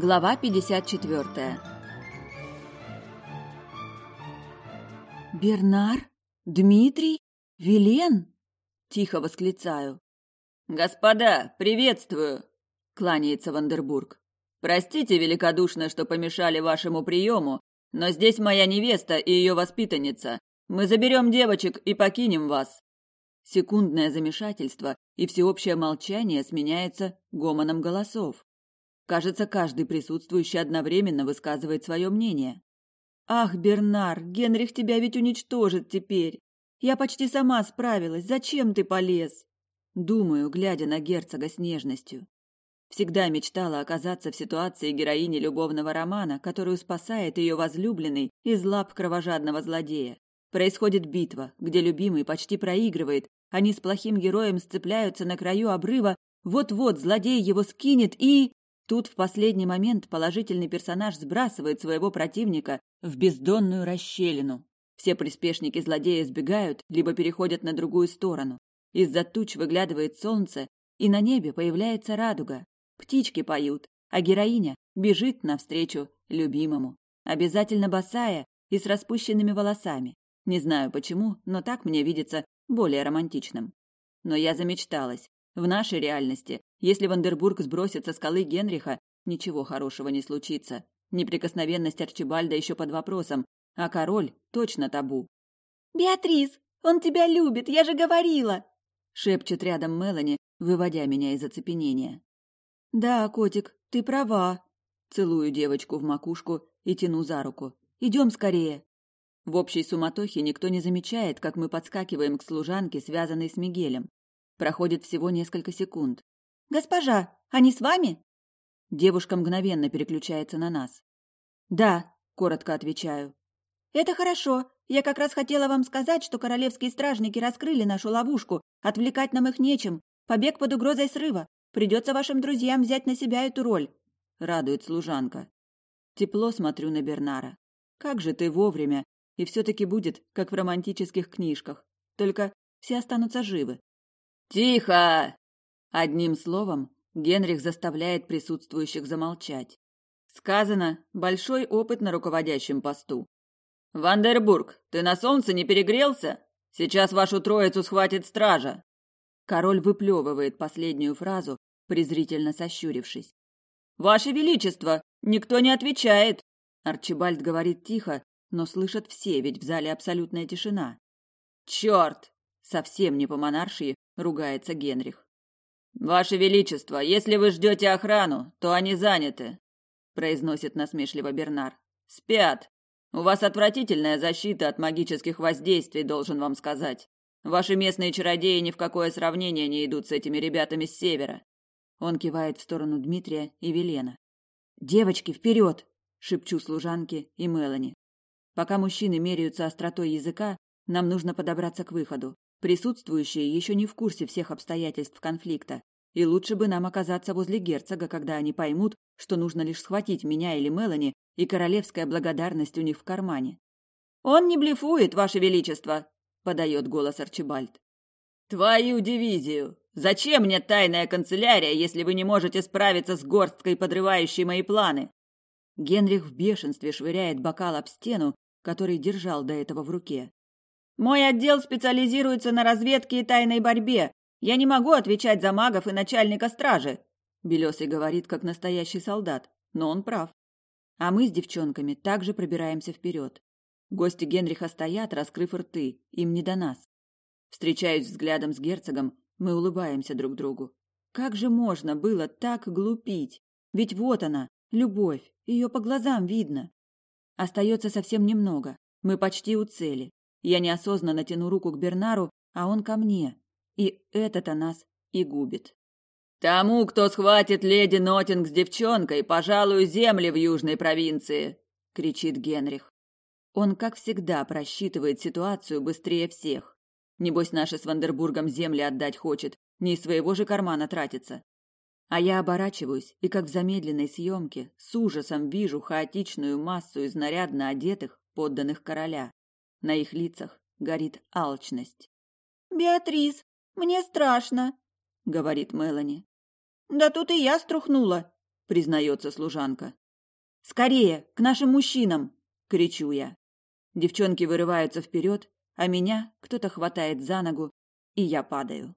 Глава 54 «Бернар? Дмитрий? Вилен?» – тихо восклицаю. «Господа, приветствую!» – кланяется Вандербург. «Простите великодушно, что помешали вашему приему, но здесь моя невеста и ее воспитанница. Мы заберем девочек и покинем вас». Секундное замешательство и всеобщее молчание сменяется гомоном голосов. Кажется, каждый присутствующий одновременно высказывает свое мнение. «Ах, Бернар, Генрих тебя ведь уничтожит теперь! Я почти сама справилась, зачем ты полез?» Думаю, глядя на герцога с нежностью. Всегда мечтала оказаться в ситуации героини любовного романа, которую спасает ее возлюбленный из лап кровожадного злодея. Происходит битва, где любимый почти проигрывает, они с плохим героем сцепляются на краю обрыва, вот-вот злодей его скинет и... Тут в последний момент положительный персонаж сбрасывает своего противника в бездонную расщелину. Все приспешники злодея сбегают, либо переходят на другую сторону. Из-за туч выглядывает солнце, и на небе появляется радуга. Птички поют, а героиня бежит навстречу любимому. Обязательно босая и с распущенными волосами. Не знаю почему, но так мне видится более романтичным. Но я замечталась. В нашей реальности, если Вандербург сбросит со скалы Генриха, ничего хорошего не случится. Неприкосновенность Арчибальда еще под вопросом, а король точно табу. «Беатрис, он тебя любит, я же говорила!» шепчет рядом Мелани, выводя меня из оцепенения. «Да, котик, ты права!» Целую девочку в макушку и тяну за руку. «Идем скорее!» В общей суматохе никто не замечает, как мы подскакиваем к служанке, связанной с Мигелем. Проходит всего несколько секунд. «Госпожа, они с вами?» Девушка мгновенно переключается на нас. «Да», — коротко отвечаю. «Это хорошо. Я как раз хотела вам сказать, что королевские стражники раскрыли нашу ловушку. Отвлекать нам их нечем. Побег под угрозой срыва. Придется вашим друзьям взять на себя эту роль», — радует служанка. Тепло смотрю на Бернара. «Как же ты вовремя! И все-таки будет, как в романтических книжках. Только все останутся живы. «Тихо!» Одним словом, Генрих заставляет присутствующих замолчать. Сказано, большой опыт на руководящем посту. «Вандербург, ты на солнце не перегрелся? Сейчас вашу троицу схватит стража!» Король выплевывает последнюю фразу, презрительно сощурившись. «Ваше Величество, никто не отвечает!» Арчибальд говорит тихо, но слышат все, ведь в зале абсолютная тишина. «Черт!» Совсем не по монаршии ругается Генрих. Ваше величество, если вы ждете охрану, то они заняты, произносит насмешливо Бернар. Спят. У вас отвратительная защита от магических воздействий, должен вам сказать. Ваши местные чародеи ни в какое сравнение не идут с этими ребятами с севера. Он кивает в сторону Дмитрия и Велена. Девочки, вперед! шепчу служанке и Мелани. Пока мужчины меряются остротой языка, нам нужно подобраться к выходу. Присутствующие еще не в курсе всех обстоятельств конфликта, и лучше бы нам оказаться возле герцога, когда они поймут, что нужно лишь схватить меня или Мелани, и королевская благодарность у них в кармане. «Он не блефует, ваше величество!» – подает голос Арчибальд. «Твою дивизию! Зачем мне тайная канцелярия, если вы не можете справиться с горсткой, подрывающей мои планы?» Генрих в бешенстве швыряет бокал об стену, который держал до этого в руке. Мой отдел специализируется на разведке и тайной борьбе. Я не могу отвечать за магов и начальника стражи. Белесый говорит, как настоящий солдат, но он прав. А мы с девчонками также пробираемся вперед. Гости Генриха стоят, раскрыв рты, им не до нас. Встречаюсь взглядом с герцогом, мы улыбаемся друг другу. Как же можно было так глупить? Ведь вот она, любовь, ее по глазам видно. Остается совсем немного, мы почти у цели. Я неосознанно тяну руку к Бернару, а он ко мне. И это-то нас и губит. «Тому, кто схватит леди Нотинг с девчонкой, пожалуй, земли в южной провинции!» — кричит Генрих. Он, как всегда, просчитывает ситуацию быстрее всех. Небось, наши с Вандербургом земли отдать хочет, не из своего же кармана тратится. А я оборачиваюсь и, как в замедленной съемке, с ужасом вижу хаотичную массу из нарядно одетых подданных короля. На их лицах горит алчность. «Беатрис, мне страшно», — говорит Мелани. «Да тут и я струхнула», признается служанка. Скорее, к нашим мужчинам, кричу я. Девчонки вырываются вперед, а меня кто-то хватает за ногу, и я падаю.